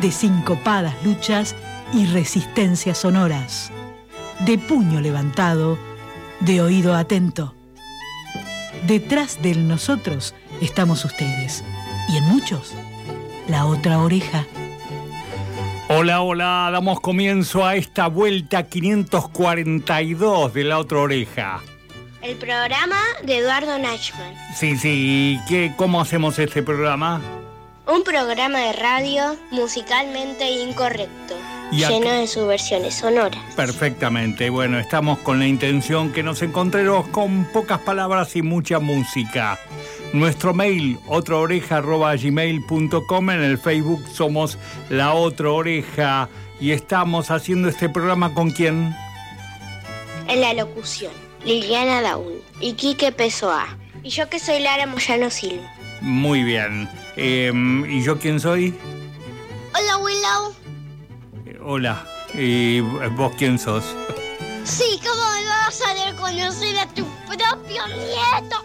de sincopadas luchas y resistencias sonoras, de puño levantado, de oído atento. Detrás del nosotros estamos ustedes y en muchos la otra oreja. Hola, hola, damos comienzo a esta vuelta 542 de la otra oreja. El programa de Eduardo Nachman. Sí, sí, ¿qué, ¿cómo hacemos este programa? Un programa de radio musicalmente incorrecto, lleno de subversiones sonoras. Perfectamente, bueno, estamos con la intención que nos encontremos con pocas palabras y mucha música. Nuestro mail, otraoreja.gmail.com, en el Facebook somos La Otra Oreja y estamos haciendo este programa con quién? En la locución, Liliana Daúl y Quique Pesoa. Y yo que soy Lara Moyano Silva. Muy bien. Em, ¿Y yo quién soy? Hola Willow. Eh, Hola. ¿Y vos quién sos? Sí, ¿cómo me vas a reconocer a tu propio nieto?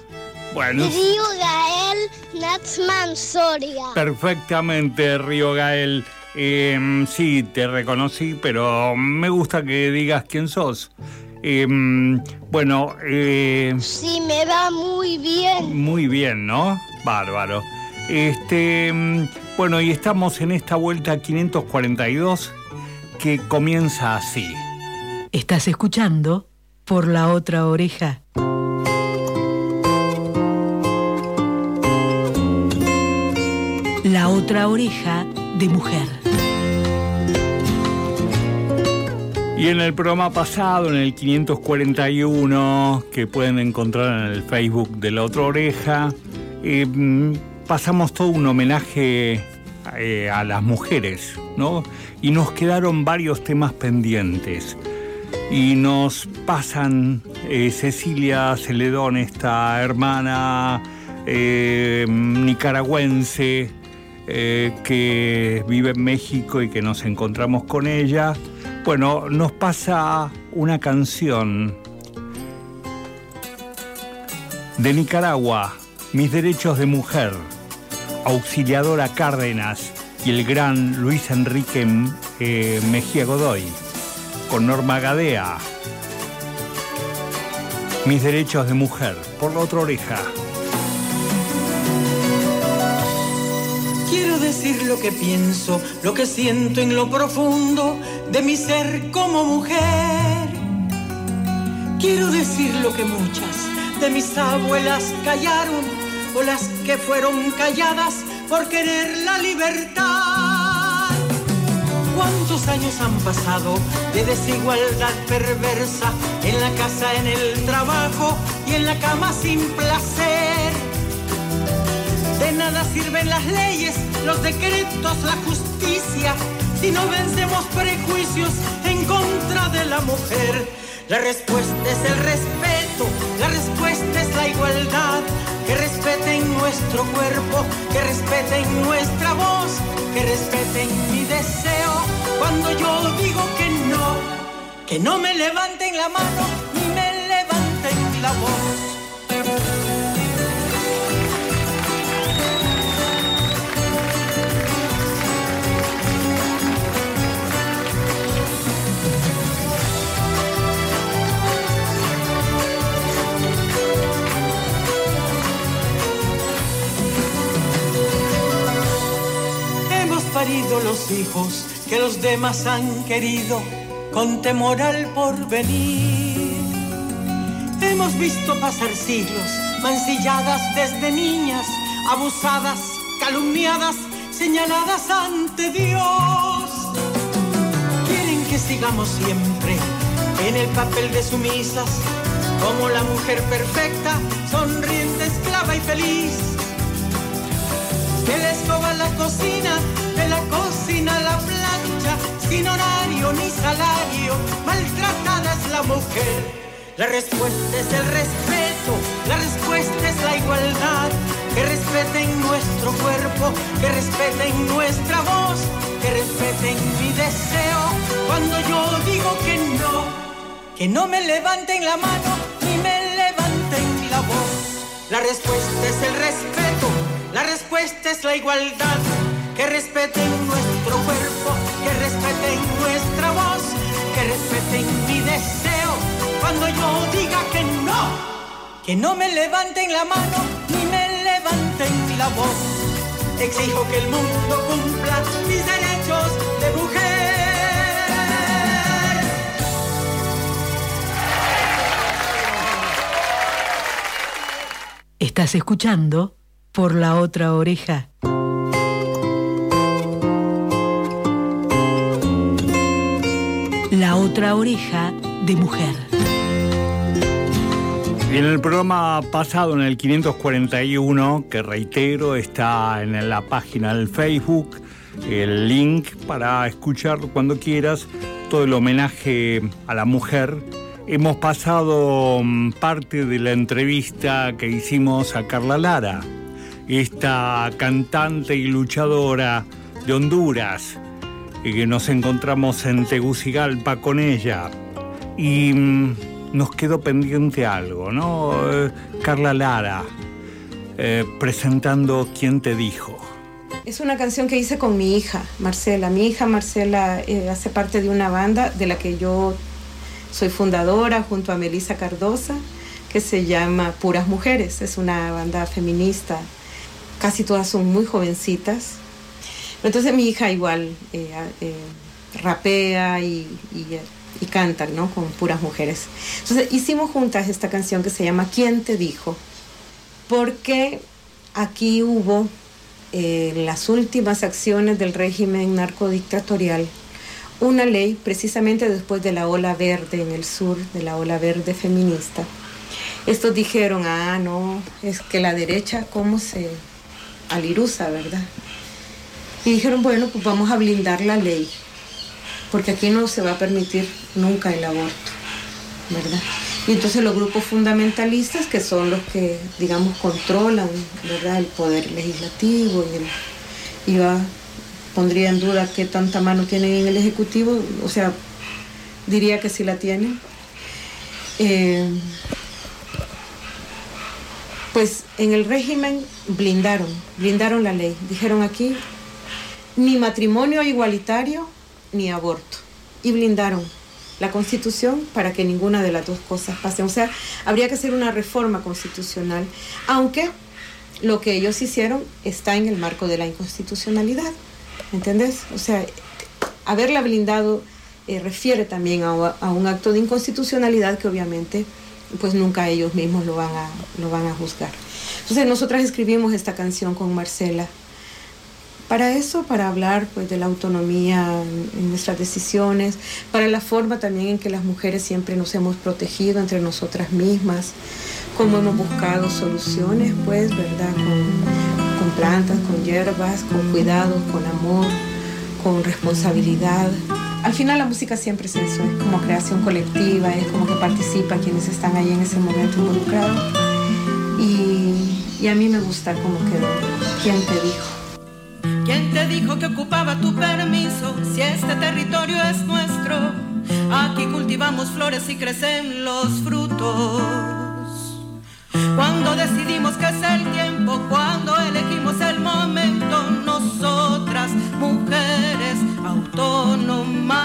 Bueno, Río Gael Natsman Soria. perfectamente, Río Gael. Em, sí, te reconocí, pero me gusta que digas quién sos. Em, bueno, eh, Sí, me va muy bien. muy bien, ¿no? Bárbaro. Este, em, bueno, y estamos en esta vuelta 542 que comienza así. Estás escuchando por la otra oreja. La otra oreja de mujer. Y en el programa pasado, en el 541, que pueden encontrar en el Facebook de La Otra Oreja, eh, pasamos todo un homenaje eh, a las mujeres, ¿no? Y nos quedaron varios temas pendientes. Y nos pasan eh, Cecilia Celedón, esta hermana nicaragüense que vive en México y que nos encontramos con ella. Bueno, nos pasa una canción de Nicaragua, Mis Derechos de Mujer, Auxiliadora Cárdenas y el gran Luis Enrique eh, Mejía Godoy, con Norma Gadea. Mis Derechos de Mujer, por la otra oreja. Quiero decir lo que pienso, lo que siento en lo profundo de mi ser como mujer. Quiero decir lo que muchas de mis abuelas callaron o las que fueron calladas por querer la libertad. ¿Cuántos años han pasado de desigualdad perversa en la casa, en el trabajo y en la cama sin placer? De nada sirven las leyes, los decretos, la justicia, si no vencemos prejuicios en contra de la mujer. La respuesta es el respeto, la respuesta es la igualdad. Que respeten nuestro cuerpo, que respeten nuestra voz, que respeten mi deseo. Cuando yo digo que no, que no me levanten la mano ni me levanten la voz. Parido los hijos que los demás han querido con temor al porvenir. Hemos visto pasar siglos mancilladas desde niñas, abusadas, calumniadas, señaladas ante Dios. Quieren que sigamos siempre en el papel de sumisas, como la mujer perfecta, sonriente, esclava y feliz que la escoba en la cocina, la cocina la plancha, sin horario ni salario, maltratada es la mujer. La respuesta es el respeto, la respuesta es la igualdad. Que respeten nuestro cuerpo, que respeten nuestra voz, que respeten mi deseo. Cuando yo digo que no, que no me levanten la mano ni me levanten la voz. La respuesta es el respeto, la respuesta es la igualdad. Que respeten nuestro cuerpo, que respeten nuestra voz, que respeten mi deseo. Cuando yo diga que no, que no me levanten la mano ni me levanten la voz. Exijo que el mundo cumpla mis derechos de mujer. Estás escuchando por la otra oreja. Otra oreja de mujer. En el programa pasado, en el 541, que reitero, está en la página del Facebook, el link para escuchar cuando quieras todo el homenaje a la mujer. Hemos pasado mm, parte de la entrevista que hicimos a Carla Lara, esta cantante y luchadora de Honduras, que nos encontramos en Tegucigalpa con ella. Y mm, nos quedó pendiente algo, ¿no? Eh, Carla Lara, eh, presentando ¿Quién te dijo? Es una canción que hice con mi hija, Marcela. Mi hija Marcela eh, hace parte de una banda de la que yo soy fundadora junto a Melissa Cardosa, que se llama Puras Mujeres. Es una banda feminista. Casi todas son muy jovencitas. Entonces mi hija igual eh, eh, rapea y, y, y, canta, ¿no? Con puras mujeres. Entonces hicimos juntas esta canción que se llama ¿Quién te dijo? Porque aquí hubo eh, las últimas acciones del régimen narcodictatorial una ley precisamente después de la ola verde en el sur, de la ola verde feminista. Estos dijeron, ah, no, es que la derecha, ¿cómo se alirusa, verdad? Y dijeron, bueno, pues vamos a blindar la ley, porque aquí no se va a permitir nunca el aborto, ¿verdad? Y entonces los grupos fundamentalistas, que son los que, digamos, controlan, ¿verdad?, el poder legislativo y, va pondría en duda qué tanta mano tienen en el Ejecutivo, o sea, diría que sí la tienen. Eh, pues en el régimen blindaron, blindaron la ley. Dijeron aquí, ni matrimonio igualitario ni aborto. Y blindaron la constitución para que ninguna de las dos cosas pasen. O sea, habría que hacer una reforma constitucional, aunque lo que ellos hicieron está en el marco de la inconstitucionalidad. ¿Entendés? O sea, haberla blindado eh, refiere también a, a, un acto de inconstitucionalidad que obviamente pues nunca ellos mismos lo van a, lo van a juzgar. Entonces nosotras escribimos esta canción con Marcela para eso, para hablar pues de la autonomía en nuestras decisiones, para la forma también en que las mujeres siempre nos hemos protegido entre nosotras mismas, cómo hemos buscado soluciones, pues, ¿verdad? Con, plantas, con hierbas, con cuidado, con amor, con responsabilidad. Al final la música siempre es eso, es como creación colectiva, es como que participa quienes están ahí en ese momento involucrados. Y, a mí me gusta como que, ¿quién te dijo? ¿Quién te dijo que ocupaba tu permiso si este territorio es nuestro? Aquí cultivamos flores y crecen los frutos. Cuando decidimos que es el tiempo, cuando elegimos el momento, nosotras, mujeres autónomas.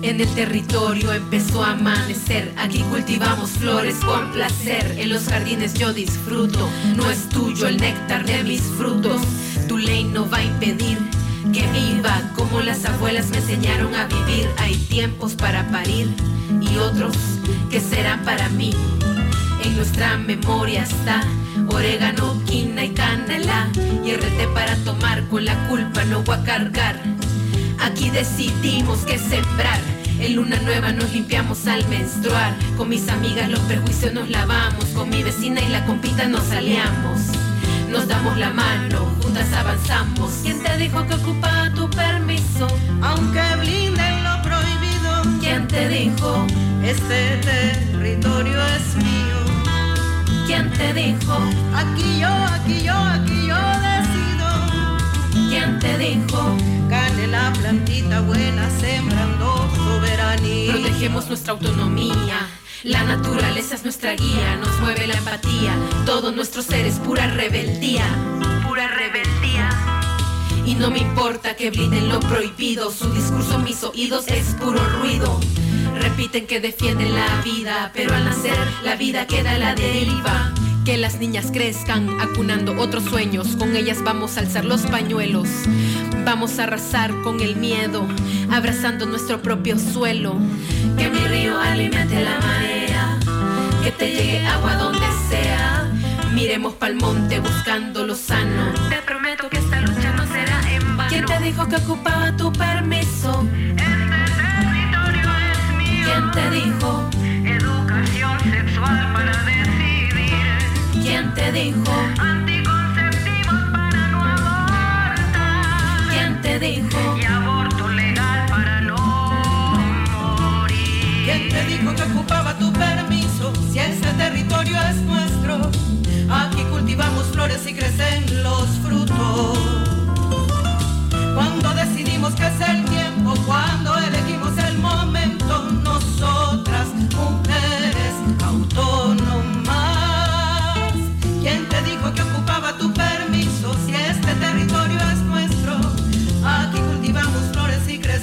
En el territorio empezó a amanecer, aquí cultivamos flores con placer, en los jardines yo disfruto, no es tuyo el néctar de mis frutos, tu ley no va a impedir que viva como las abuelas me enseñaron a vivir, hay tiempos para parir y otros que serán para mí. En nuestra memoria está orégano, quina y canela. Y RT para tomar, con la culpa no voy a cargar. Aquí decidimos que sembrar. En luna nueva nos limpiamos al menstruar. Con mis amigas los perjuicios nos lavamos. Con mi vecina y la compita nos aliamos. Nos damos la mano, juntas avanzamos. ¿Quién te dijo que ocupa tu permiso? Aunque blinden lo prohibido. ¿Quién te dijo? Este territorio es mío. ¿Quién te dijo? Aquí yo, aquí yo, aquí yo decido. ¿Quién te dijo? Gane la plantita buena sembrando soberanía. Protegemos nuestra autonomía. La naturaleza es nuestra guía, nos mueve la empatía. Todo nuestro ser es pura rebeldía. Pura rebeldía. Y no me importa que blinden lo prohibido, su discurso en mis oídos es puro ruido. Repiten que defienden la vida, pero al nacer la vida queda a la deriva. Que las niñas crezcan acunando otros sueños, con ellas vamos a alzar los pañuelos. Vamos a arrasar con el miedo, abrazando nuestro propio suelo. Que mi río alimente la marea, que te llegue agua donde sea. Miremos pa'l monte buscando lo sano. Te prometo que esta lucha no será en vano. ¿Quién te dijo que ocupaba tu permiso? Este territorio es mío. ¿Quién te dijo? Educación sexual para decidir. ¿Quién te dijo? Anticonceptivos dijo? Y aborto legal para no morir. ¿Quién te dijo que ocupaba tu permiso? Si este territorio es nuestro. Aquí cultivamos flores y crecen los frutos. Cuando decidimos que es el tiempo, cuando elegimos el momento, nosotras, mujeres autónomas. ¿Quién te dijo que ocupaba tu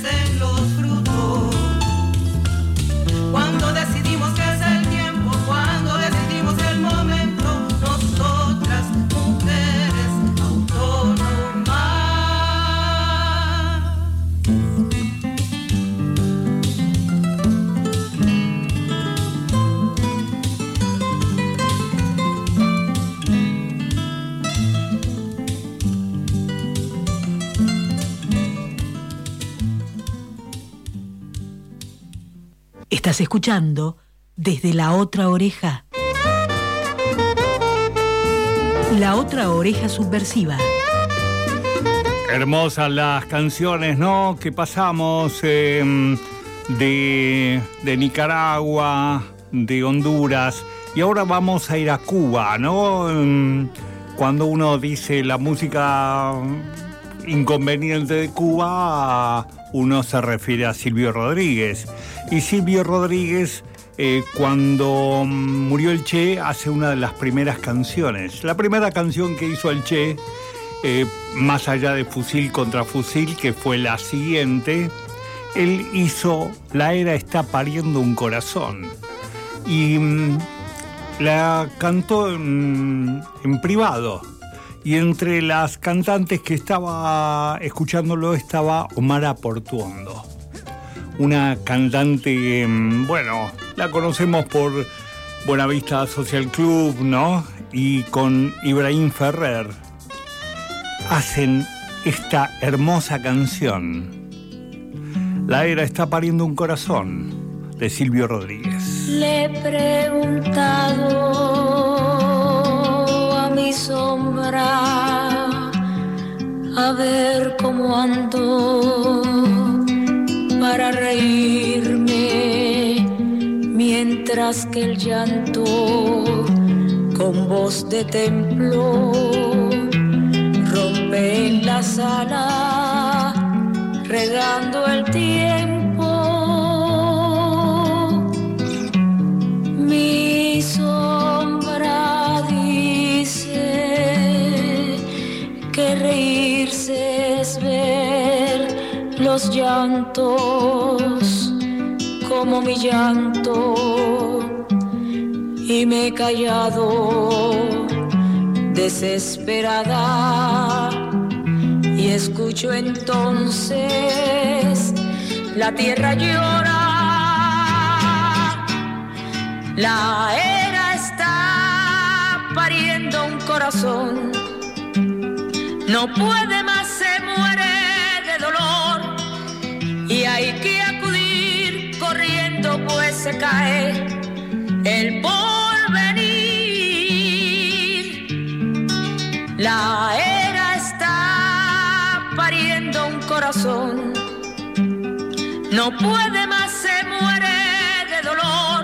los Estás escuchando desde la otra oreja. La otra oreja subversiva. Hermosas las canciones, ¿no? Que pasamos eh, de, de Nicaragua, de Honduras, y ahora vamos a ir a Cuba, ¿no? Mm, Cuando uno dice la música inconveniente de Cuba, uno se refiere a Silvio Rodríguez. Y Silvio Rodríguez, eh, cuando murió el Che, hace una de las primeras canciones. La primera canción que hizo el Che, eh, más allá de Fusil contra Fusil, que fue la siguiente, él hizo La era está pariendo un corazón. Y mm, la cantó en privado. Y entre las cantantes que estaba escuchándolo estaba Omara Portuondo. Una cantante, mm, bueno, la conocemos por Buenavista Social Club, ¿no? Y con Ibrahim Ferrer hacen esta hermosa canción. La era está pariendo un corazón de Silvio Rodríguez. Le he preguntado mi sombra a ver cómo ando para reírme mientras que el llanto con voz de templo rompe en la sala regando el tiempo. Mi sombra los llantos como mi llanto y me he callado desesperada y escucho entonces la tierra llora. La era está pariendo un corazón. No puede hay que acudir corriendo, pues se cae el porvenir. La era está pariendo un corazón. No puede más, se muere de dolor.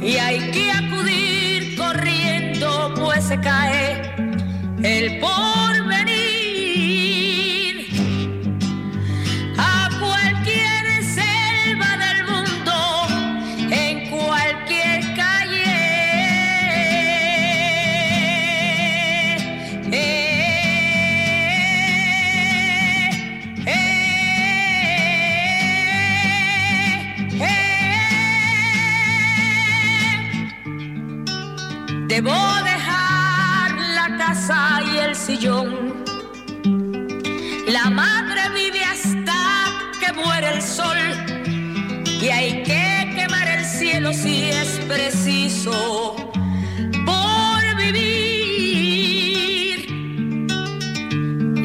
Y hay que acudir corriendo, pues se cae el porvenir.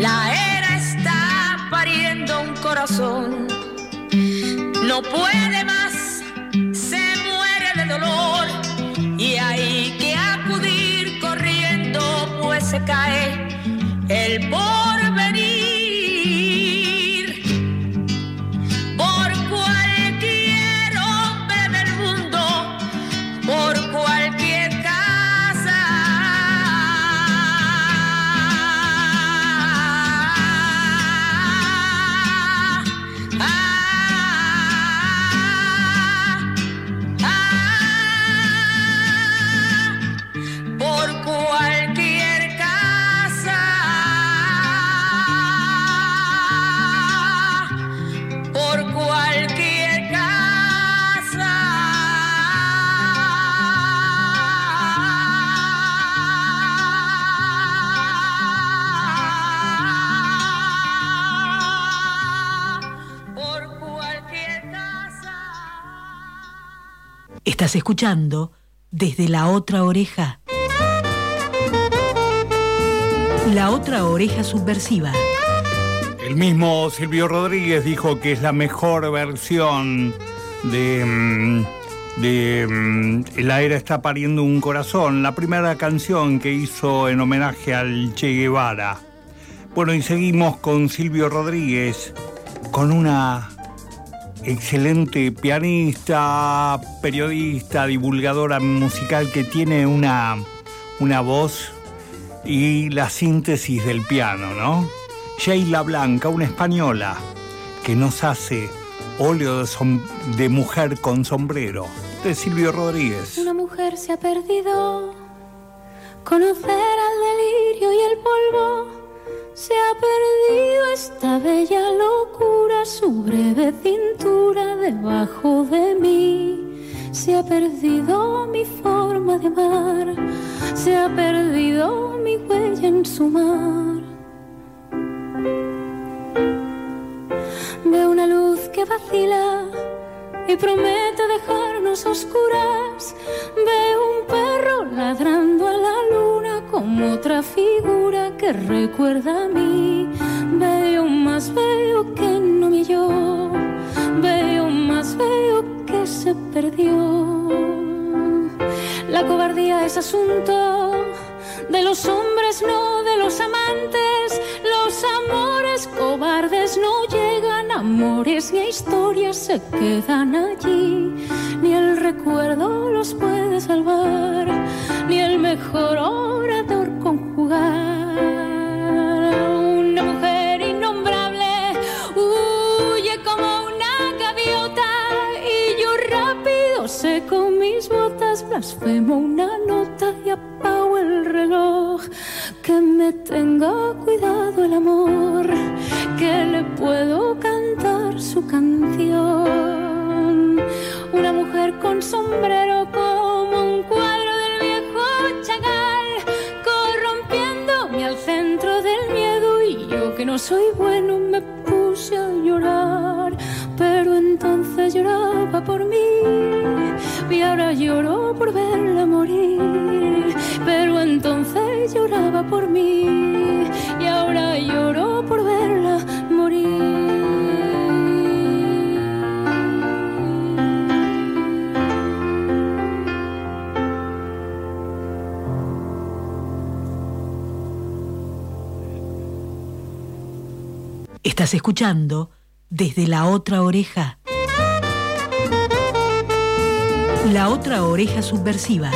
La era está pariendo un corazón. No puede más, se muere de dolor. Y hay que acudir corriendo, pues se cae el porvenir. Escuchando desde la otra oreja. La otra oreja subversiva. El mismo Silvio Rodríguez dijo que es la mejor versión de, mm, de mm, La era está pariendo un corazón, la primera canción que hizo en homenaje al Che Guevara. Bueno, y seguimos con Silvio Rodríguez, con una excelente pianista, periodista, divulgadora musical que tiene una, una voz y la síntesis del piano, ¿no? Sheila Blanca, una española que nos hace óleo de, de mujer con sombrero, de Silvio Rodríguez. Una mujer se ha perdido, conocer al delirio y el polvo. Se ha perdido esta bella locura, su breve cintura debajo de mí. Se ha perdido mi forma de amar, se ha perdido mi huella en su mar. Veo una luz que vacila y promete dejarnos oscuras. Veo un perro ladrando a la luna como otra figura que recuerda a mí. Veo más veo que no me yo. Veo más veo que se perdió. La cobardía es asunto de los hombres, no de los amantes. Los amores cobardes no llegan, amores ni historias se quedan allí. Ni el recuerdo los puede salvar, ni el mejor orador conjugar. Una mujer innombrable huye como una gaviota y yo rápido seco mis botas, blasfemo una nota y apago el reloj. Que me tenga cuidado el amor, que le puedo cantar su canción. Una mujer con sombrero como un cuadro del viejo Chagall, corrompiéndome al centro del miedo. Y yo que no soy bueno me puse a llorar, pero entonces lloraba por mí y ahora lloro por verla morir, pero entonces lloraba por mí Escuchando desde la otra oreja. La otra oreja subversiva.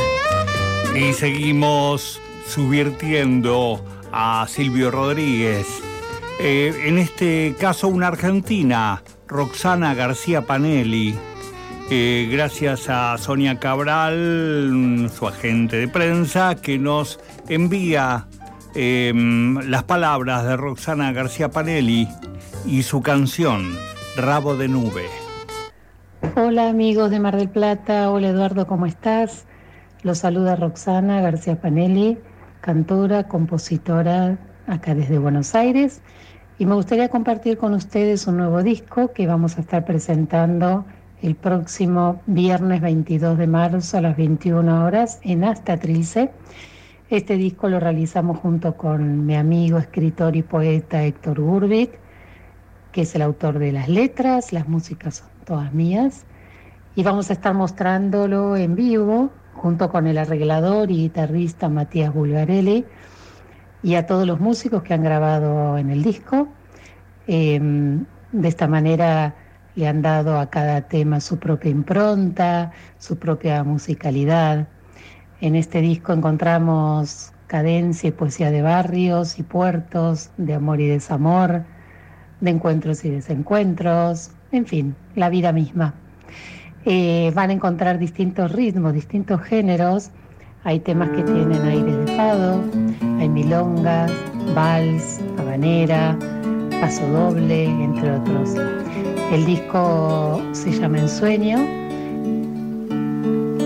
Y seguimos subvirtiendo a Silvio Rodríguez. Eh, en este caso una argentina, Roxana García Panelli. Eh, gracias a Sonia Cabral, su agente de prensa, que nos envía em, las palabras de Roxana García Panelli y su canción, Rabo de Nube. Hola amigos de Mar del Plata, hola Eduardo, ¿cómo estás? Los saluda Roxana García Panelli, cantora, compositora acá desde Buenos Aires y me gustaría compartir con ustedes un nuevo disco que vamos a estar presentando el próximo viernes 22 de marzo a las 21 horas en Hasta Trilce. Este disco lo realizamos junto con mi amigo, escritor y poeta Héctor Gurbic, que es el autor de las letras, las músicas son todas mías, y vamos a estar mostrándolo en vivo junto con el arreglador y guitarrista Matías Bulgarelli y a todos los músicos que han grabado en el disco. Em, de esta manera le han dado a cada tema su propia impronta, su propia musicalidad. En este disco encontramos cadencia y poesía de barrios y puertos, de amor y desamor, de encuentros y desencuentros, en fin, la vida misma. Eh, van a encontrar distintos ritmos, distintos géneros. Hay temas que tienen aire de fado, hay milongas, vals, habanera, paso doble, entre otros. El disco se llama Ensueño.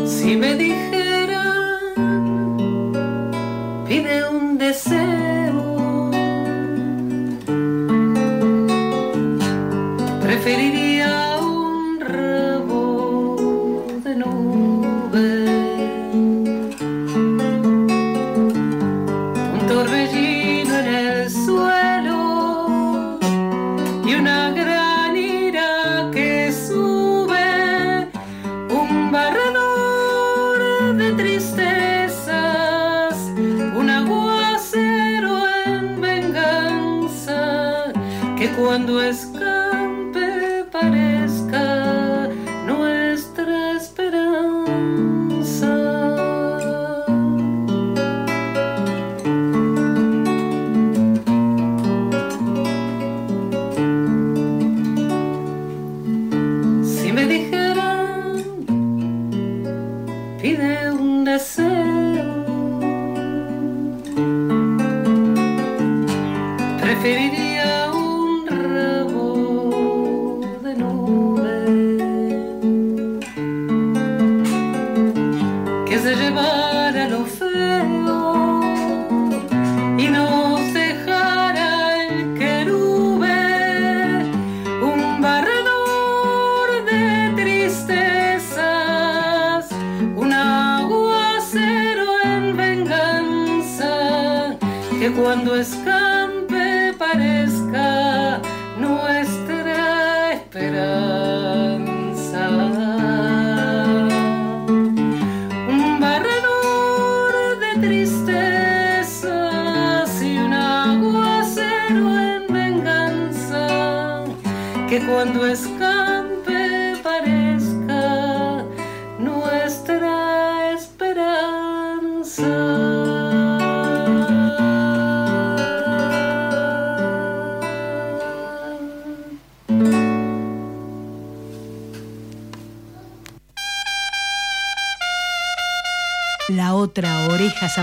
Si me dijera, pide un deseo, forever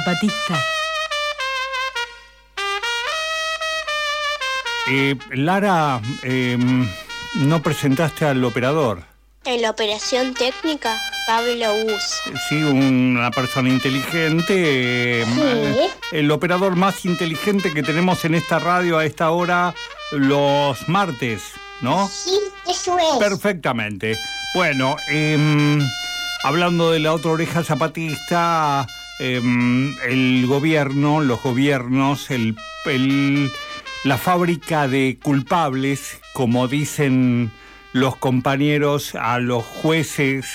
zapatista. Eh, Lara, eh, no presentaste al operador. En la operación técnica, Pablo Bus. Sí, una persona inteligente. eh, Sí. El operador más inteligente que tenemos en esta radio a esta hora los martes, ¿no? Sí, eso es. Perfectamente. Bueno, em, hablando de la otra oreja zapatista, em, el gobierno, los gobiernos, el, el- la fábrica de culpables, como dicen los compañeros a los jueces,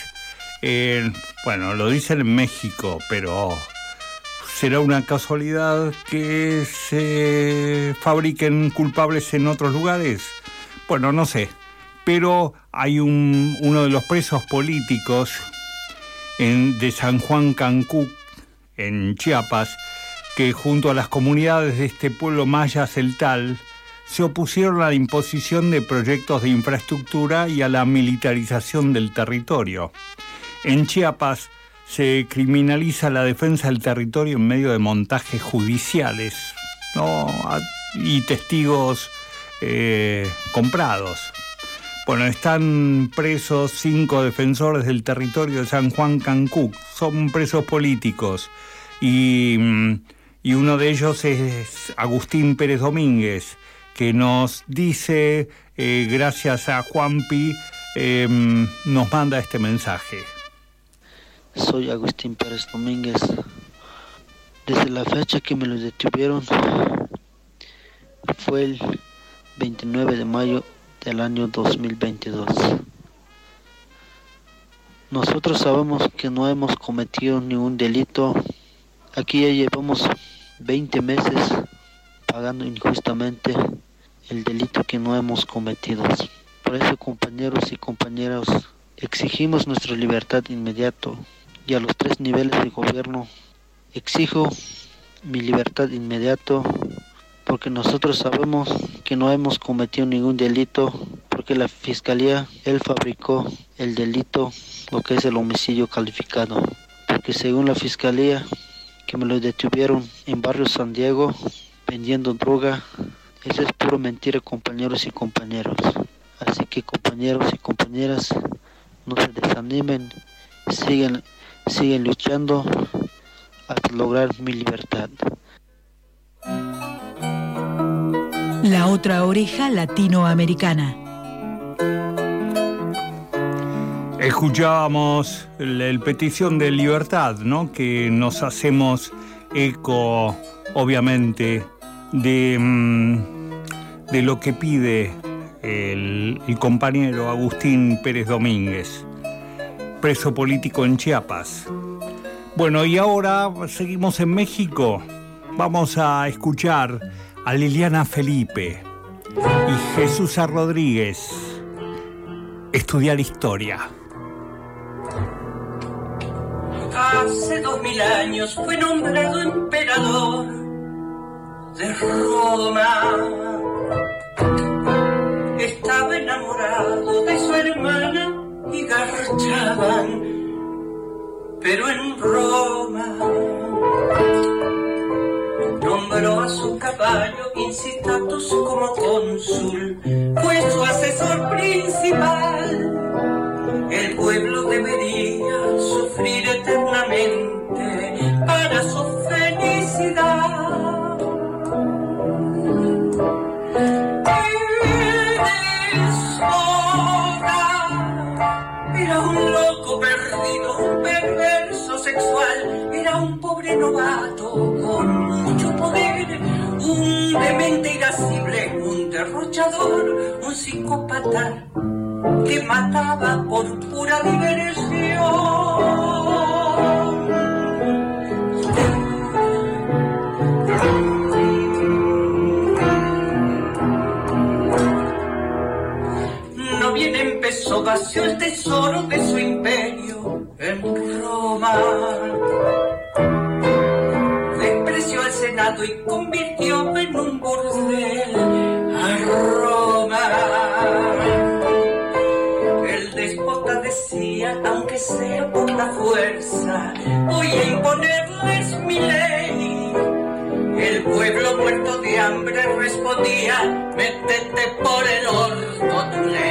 bueno, lo dicen en México, pero ¿Será una casualidad que se fabriquen culpables en otros lugares? Bueno, no sé. Pero hay un, uno de los presos políticos de San Juan Cancún, en Chiapas, que junto a las comunidades de este pueblo maya celtal se opusieron a la imposición de proyectos de infraestructura y a la militarización del territorio. En Chiapas se criminaliza la defensa del territorio en medio de montajes judiciales ¿no? y testigos eh, comprados. Bueno, están presos cinco defensores del territorio de San Juan Cancún, son presos políticos y, mm, y uno de ellos es Agustín Pérez Domínguez, que nos dice, eh, gracias a Juanpi, eh, nos manda este mensaje. Soy Agustín Pérez Domínguez. Desde la fecha que me lo detuvieron fue el 29 de mayo del año 2022. Nosotros sabemos que no hemos cometido ningún delito. Aquí ya llevamos 20 meses pagando injustamente el delito que no hemos cometido. Por eso, compañeros y compañeras, exigimos nuestra libertad inmediato y a los tres niveles de gobierno exijo mi libertad inmediato porque nosotros sabemos que no hemos cometido ningún delito porque la fiscalía él fabricó el delito lo que es el homicidio calificado porque según la fiscalía que me lo detuvieron en barrio San Diego vendiendo droga eso es puro mentira compañeros y compañeros así que compañeros y compañeras no se desanimen siguen siguen luchando hasta lograr mi libertad. La otra oreja latinoamericana. Escuchábamos el, el petición de libertad, ¿no? Que nos hacemos eco, obviamente, de, mm, de lo que pide el compañero Agustín Pérez Domínguez preso político en Chiapas. Bueno, y ahora seguimos en México. Vamos a escuchar a Liliana Felipe y Jesús A. Rodríguez estudiar historia. Hace dos mil años fue nombrado emperador de Roma. Estaba enamorado de su hermana y garchaban, pero en Roma a su caballo incitatus como cónsul, fue su asesor principal. El pueblo debería sufrir eternamente para su felicidad. Era un loco perdido, un perverso era un pobre novato con mucho poder, un demente irascible, un derrochador, un psicópata que mataba por pura diversión. No bien empezó, vació el tesoro de su imperio. Despreció al Senado y convirtió en un burdel a Roma. El déspota decía, aunque sea por la fuerza, voy a imponerles mi ley. El pueblo muerto de hambre respondía, métete por el horno tu ley.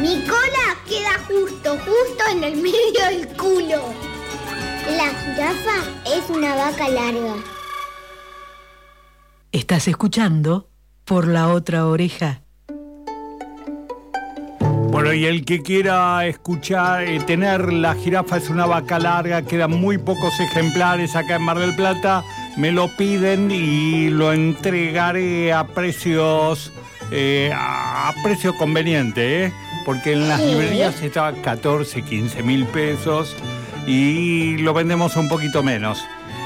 Mi cola queda justo, justo en el medio del culo. La jirafa es una vaca larga. Estás escuchando por la otra oreja. Bueno, y el que quiera escuchar, eh, tener La jirafa es una vaca larga, quedan muy pocos ejemplares acá en Mar del Plata, me lo piden y lo entregaré a precios, eh, a precio conveniente, ¿eh? Porque en las librerías estaba 14, 15 mil pesos y lo vendemos un poquito menos.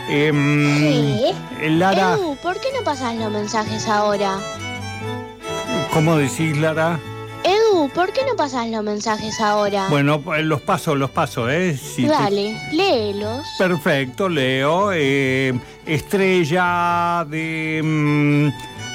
Em, Sí. Lara, Edu, ¿por qué no pasas los mensajes ahora? ¿cómo decís, Lara? Edu, ¿por qué no pasas los mensajes ahora? Bueno, pues, los paso, los paso, ¿eh? Si te- Dale, léelos. Perfecto, Leo. Eh, estrella de, mm,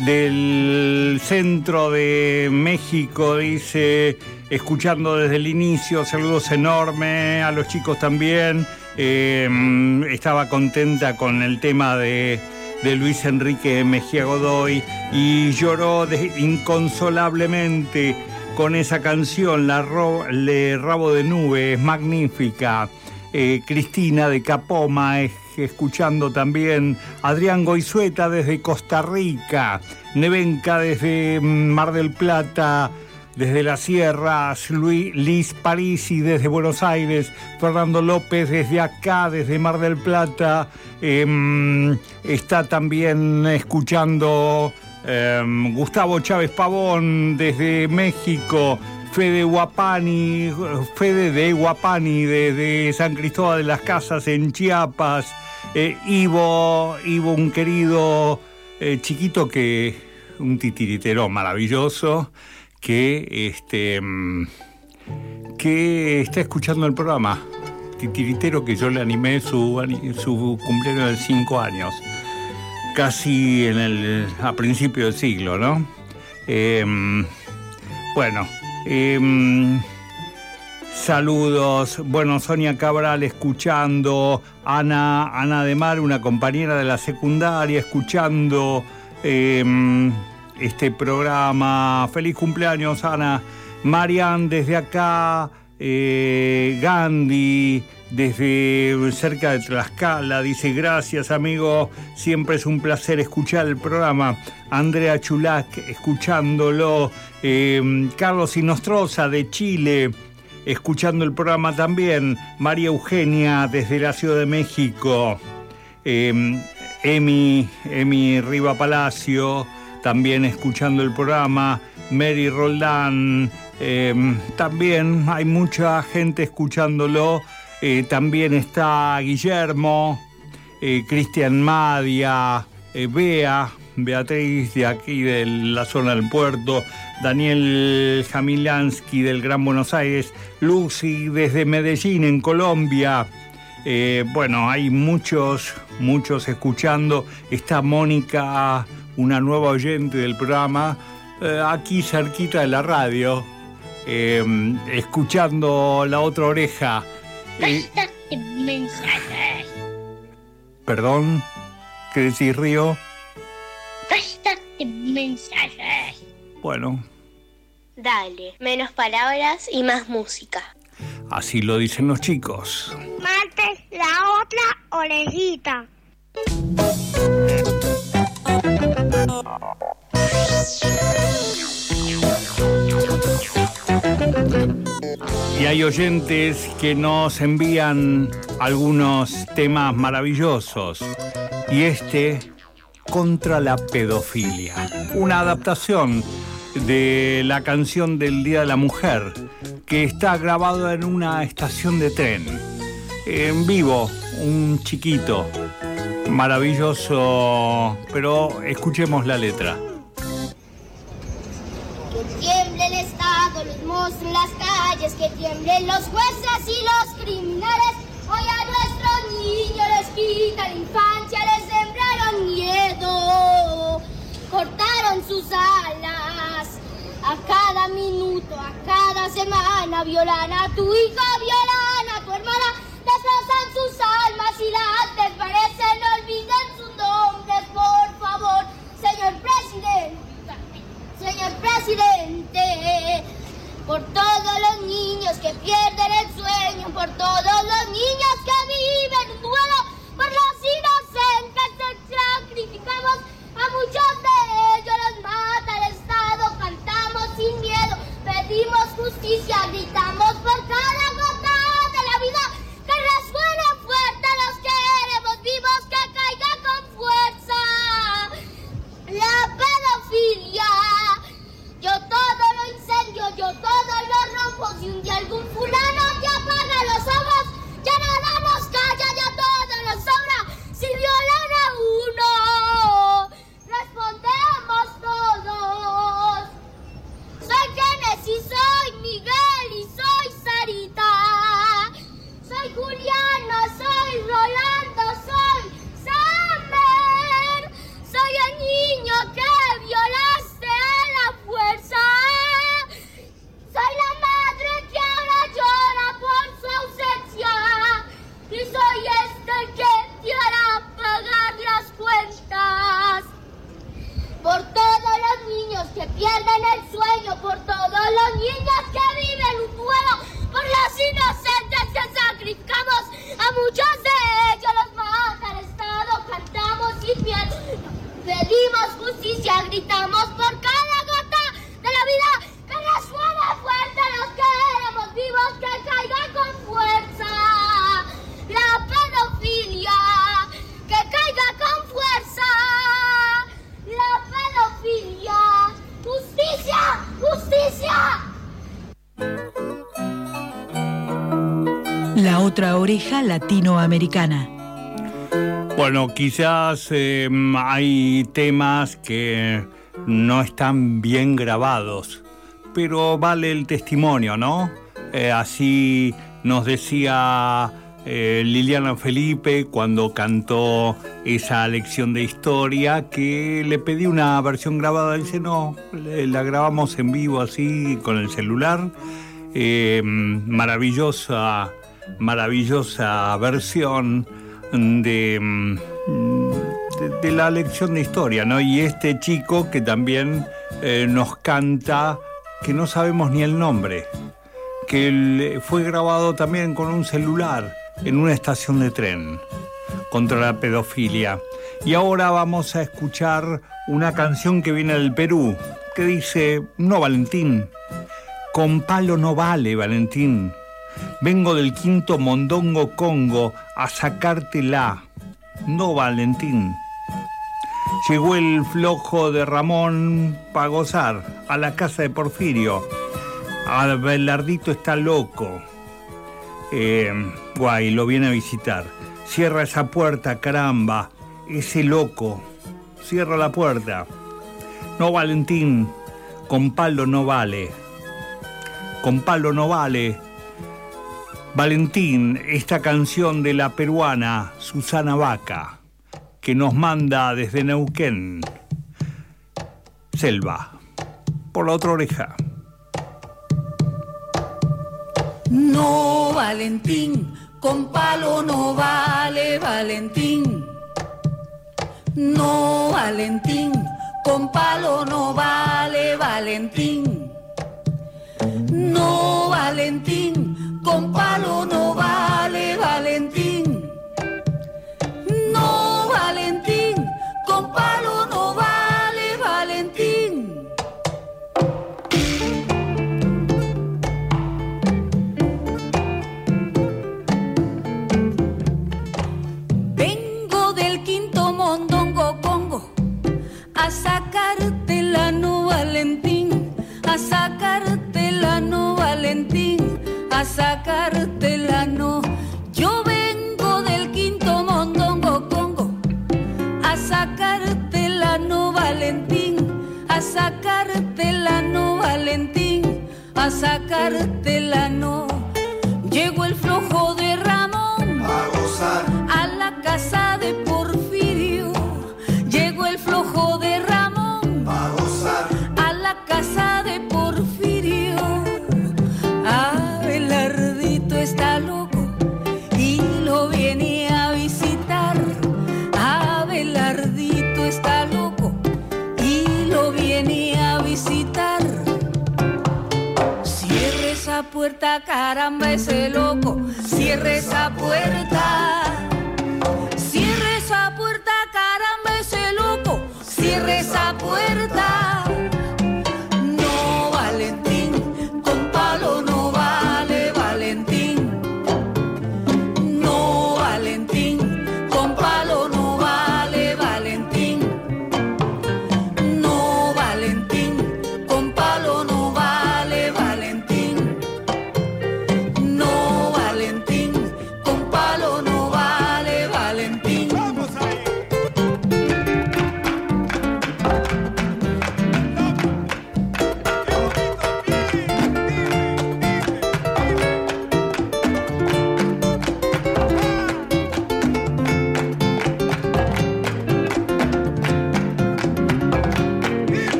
del centro de México, dice, escuchando desde el inicio, saludos enormes a los chicos también. Eh, mm, estaba contenta con el tema de, de Luis Enrique Mejía Godoy y lloró de- inconsolablemente con esa canción, La Ro- Le Rabo de Nube, es magnífica. Eh, Cristina de Capoma, es- escuchando también Adrián Goizueta desde Costa Rica, Nevenka desde mm, Mar del Plata, desde las sierras, Luis, Liz Parisi desde Buenos Aires, Fernando López desde acá, desde Mar del Plata, em, está también escuchando em, Gustavo Chávez Pavón desde México, Fede Guapani, Fede de Guapani desde San Cristóbal de las Casas en Chiapas, eh, Ivo, Ivo, un querido eh, chiquito que, un titiritero maravilloso, que este mm, que está escuchando el programa. Titiritero que yo le animé su, su cumpleaños de cinco años. Casi en el, a principio del siglo, ¿no? Em, bueno, em, saludos. Bueno, Sonia Cabral escuchando, Ana, Ana de Mar, una compañera de la secundaria, escuchando em, este programa. Feliz cumpleaños, Ana. Marian desde acá, eh, Gandhi desde cerca de Tlaxcala, dice gracias amigo, siempre es un placer escuchar el programa. Andrea Chulac escuchándolo, eh, Carlos Inostroza de Chile escuchando el programa también, María Eugenia desde la Ciudad de México, eh, Emi, Emi Riva Palacio también escuchando el programa, Mary Roldán, eh, también hay mucha gente escuchándolo, eh, también está Guillermo, eh, Cristian Madia, eh, Bea, Beatriz de aquí de la zona del puerto, Daniel Jamilansky del Gran Buenos Aires, Lucy desde Medellín en Colombia. Bueno, hay muchos, muchos escuchando. Está Mónica, una nueva oyente del programa, aquí cerquita de la radio, eh, escuchando la otra oreja. Eh, mensajes. perdón, ¿qué decís, Río? Mensajes. Bueno, Dale, menos palabras y más música. así lo dicen los chicos. Martes, la otra orejita. Y hay oyentes que nos envían algunos temas maravillosos. Y este, contra la pedofilia. Una adaptación de la canción del Día de la Mujer, que está grabado en una estación de tren. En vivo, un chiquito, maravilloso, pero escuchemos la letra. En las calles, que tiemblen los jueces y los criminales. Hoy a nuestros niños les quitan la infancia, les sembraron miedo, cortaron sus alas. A cada minuto, a cada semana, violan a tu hija, violan a tu hermana, destrozan sus almas y las desaparecen, no olviden sus nombres, por favor, señor presidente. Señor presidente, por todos los niños que pierden el sueño, por todos los niños que viven duelo, por los inocentes que sacrificamos, a muchos de ellos los mata el Estado, cantamos sin miedo, pedimos justicia, gritamos por cada gota latinoamericana. Bueno, quizás eh, hay temas que no están bien grabados, pero vale el testimonio, ¿no? Eh, así nos decía eh, Liliana Felipe cuando cantó esa lección de historia que le pedí una versión grabada. Dice, no, la grabamos en vivo así con el celular. Eh, maravillosa, maravillosa versión de, mm, de, de la lección de historia, ¿no? Y este chico que también eh, nos canta, que no sabemos ni el nombre, que le- fue grabado también con un celular en una estación de tren contra la pedofilia. Y ahora vamos a escuchar una canción que viene del Perú, que dice, no Valentín, con palo no vale Valentín, vengo del quinto mondongo Congo a sacártela, no Valentín. Llegó el flojo de Ramón para gozar a la casa de Porfirio. Abelardito está loco. Eh, guay, lo viene a visitar. Cierra esa puerta, caramba. Ese loco. Cierra la puerta. No, Valentín. Con palo no vale. Con palo no vale. Valentín, esta canción de la peruana Susana Vaca, que nos manda desde Neuquén. Selva. Por la otra oreja. No, Valentín, con palo no vale, Valentín. No, Valentín, con palo no vale, Valentín. No, Valentín, con palo no vale, Valentín.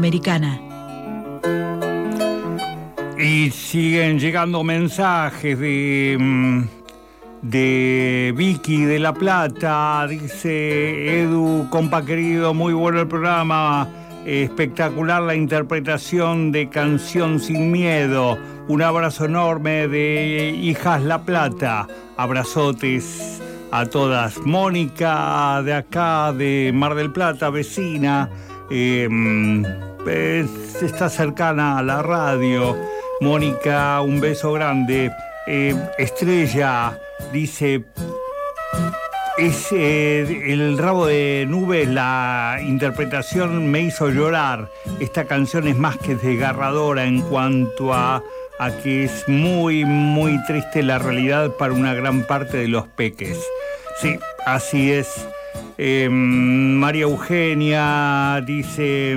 Sudamericana. Y siguen llegando mensajes de, mm, de Vicky de La Plata. Dice, Edu, compa querido, muy bueno el programa. Espectacular la interpretación de Canción Sin Miedo. Un abrazo enorme de Hijas La Plata. Abrazotes a todas. Mónica de acá, de Mar del Plata, vecina. Em, eh, está cercana a la radio. Mónica, un beso grande. Eh, Estrella dice, es eh, el rabo de nubes, la interpretación me hizo llorar. Esta canción es más que desgarradora en cuanto a, a que es muy, muy triste la realidad para una gran parte de los peques. Sí, así es. Eh, María Eugenia dice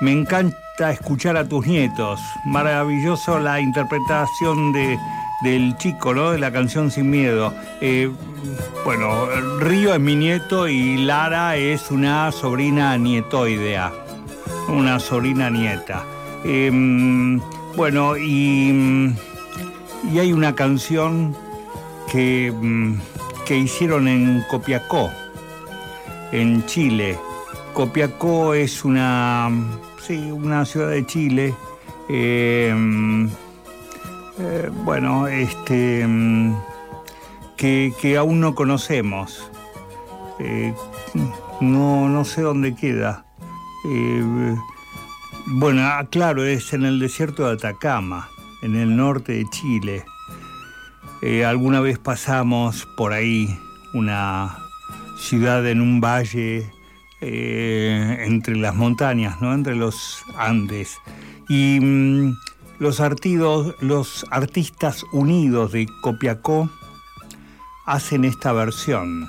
me encanta escuchar a tus nietos. Maravilloso la interpretación de, del chico, ¿no? De la canción Sin Miedo. Eh, bueno, Río es mi nieto y Lara es una sobrina nietoidea, una sobrina nieta. Eh, bueno, y, y hay una canción que, mm, que hicieron en Copiacó, en Chile. Copiacó es una, sí, una ciudad de Chile. eh, eh, bueno, este mm, que, aún no conocemos. Eh, no, no sé dónde queda. Bueno, ah, claro, es en el desierto de Atacama, en el norte de Chile. Alguna vez pasamos por ahí una ciudad en un valle eh, entre las montañas, ¿no? entre los Andes. Y mm, los, artidos, los artistas unidos de Copiacó hacen esta versión.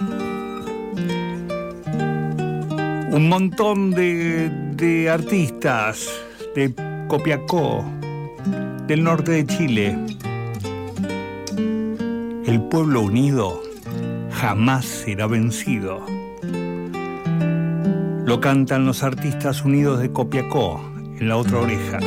Un montón de, de artistas de Copiacó, del norte de Chile. El pueblo unido jamás será vencido. Lo cantan los artistas unidos de Copiacó en la otra oreja.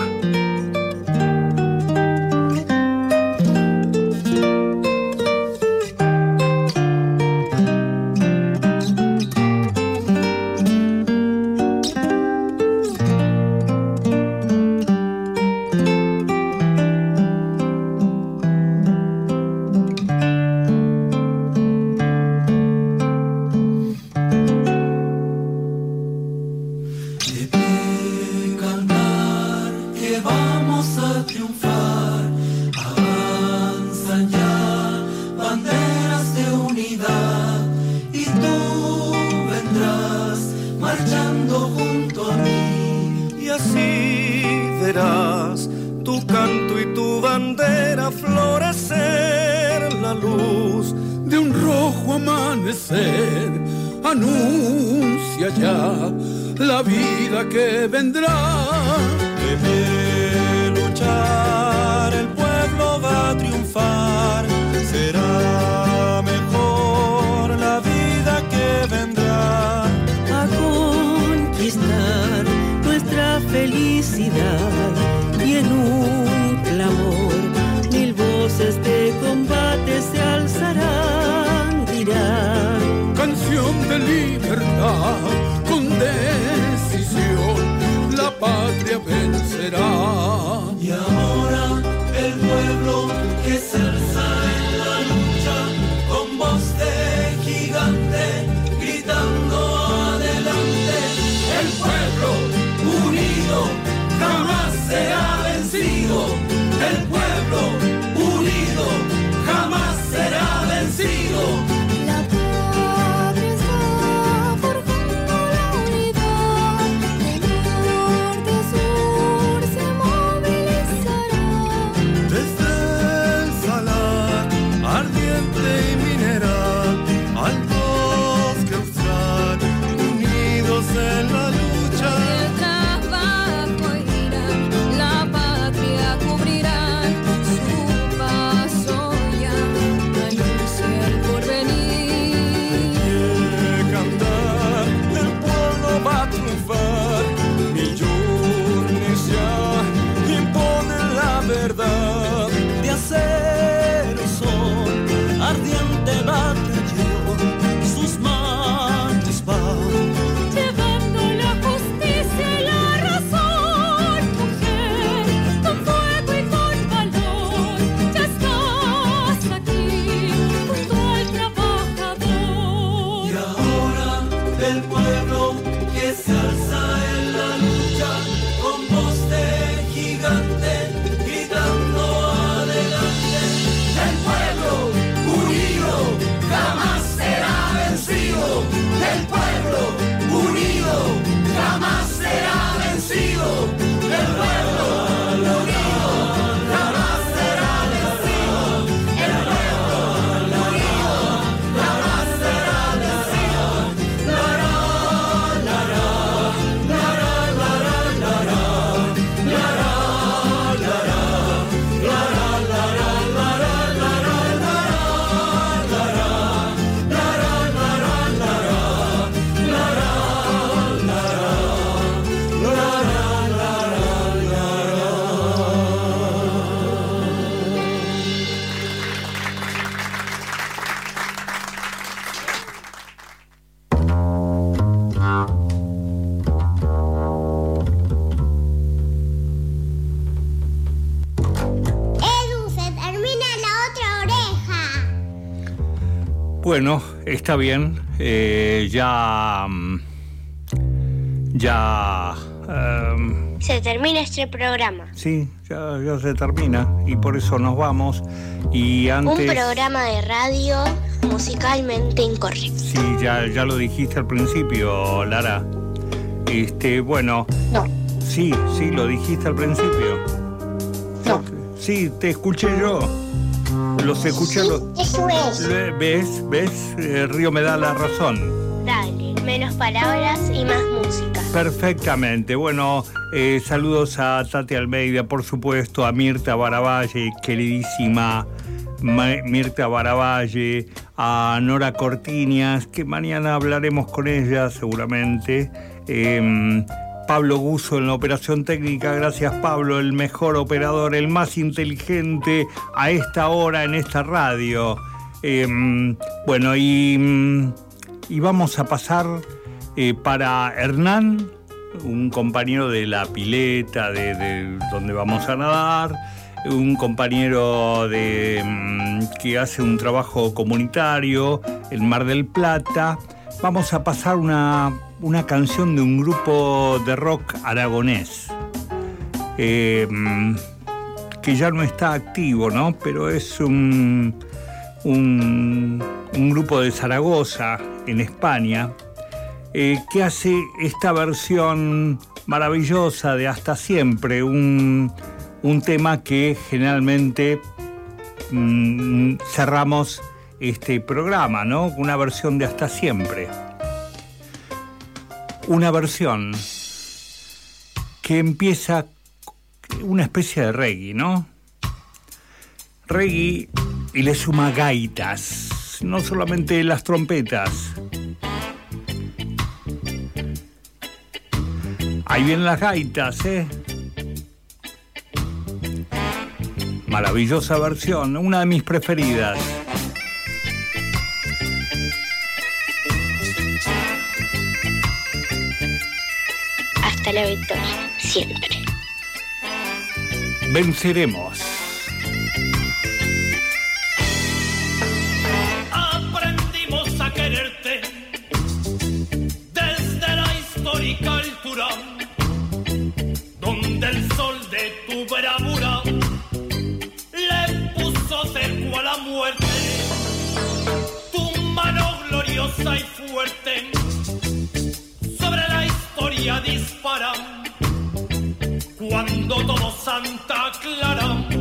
Bueno, está bien. eh, ya. mm, Ya. em, Se termina este programa. sí, ya, ya se termina. Y por eso nos vamos. Y antes. Un programa de radio musicalmente incorrecto. Sí, ya, ya lo dijiste al principio, Lara. Este, bueno. No. Sí, sí, lo dijiste al principio. No. Sí, te escuché yo. Los escuché. los- Eso es. ¿Ves? ¿Ves? Eh, Río me da la razón. Dale, menos palabras y más música. Perfectamente. Bueno, eh, saludos a Tati Almeida, por supuesto, a Mirta Baravalle, queridísima Ma- Mirta Baravalle, a Nora Cortiñas, que mañana hablaremos con ella seguramente. Em, Pablo Guso en la operación técnica, gracias Pablo, el mejor operador, el más inteligente a esta hora en esta radio. Em, bueno, y, mm, y vamos a pasar eh, para Hernán, un compañero de la pileta, de, de donde vamos a nadar, un compañero de, mm, que hace un trabajo comunitario en Mar del Plata. Vamos a pasar una, una canción de un grupo de rock aragonés. eh, que ya no está activo, ¿no? Pero es un, un, un grupo de Zaragoza, en España, eh, que hace esta versión maravillosa de Hasta Siempre, un, un tema que generalmente mm, cerramos este programa, ¿no? Una versión de Hasta Siempre. Una versión que empieza una especie de reggae, ¿no? Reggae y le suma gaitas, no solamente las trompetas. Ahí vienen las gaitas, ¿eh? Maravillosa versión, una de mis preferidas. La victoria, siempre. Venceremos. aprendimos a quererte desde la histórica altura donde el sol de tu bravura le puso cerco a la muerte tu mano gloriosa y fuerte historia dispara cuando todo Santa Clara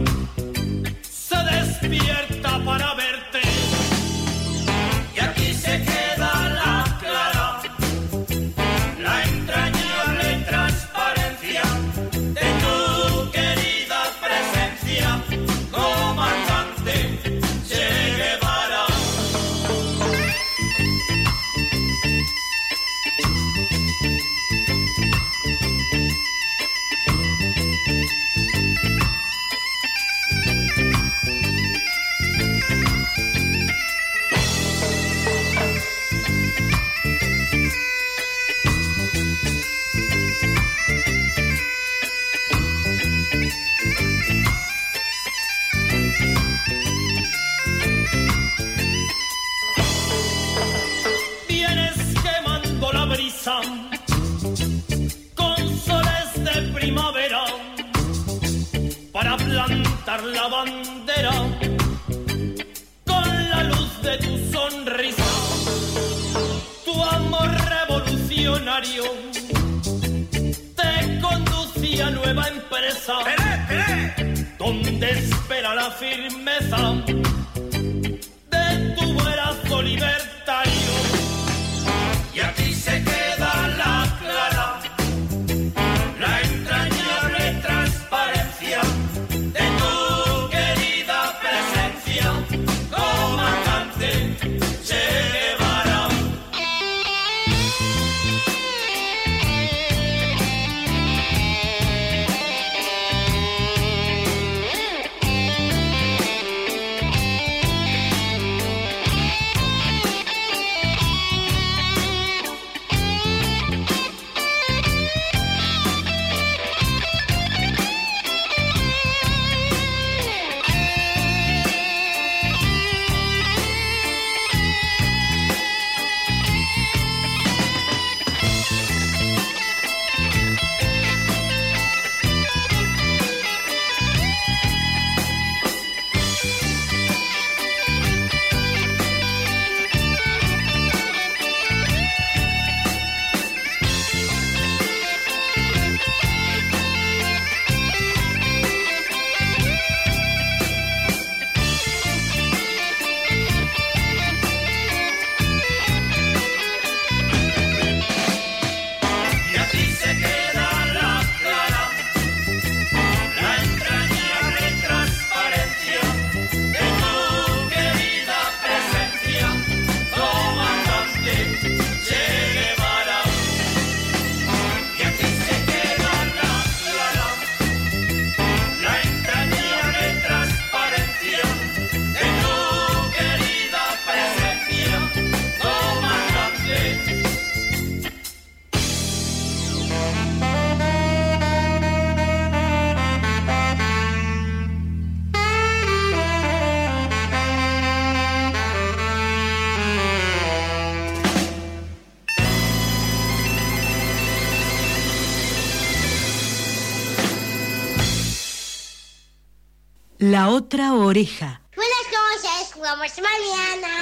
La otra oreja. Buenas noches, jugamos mañana.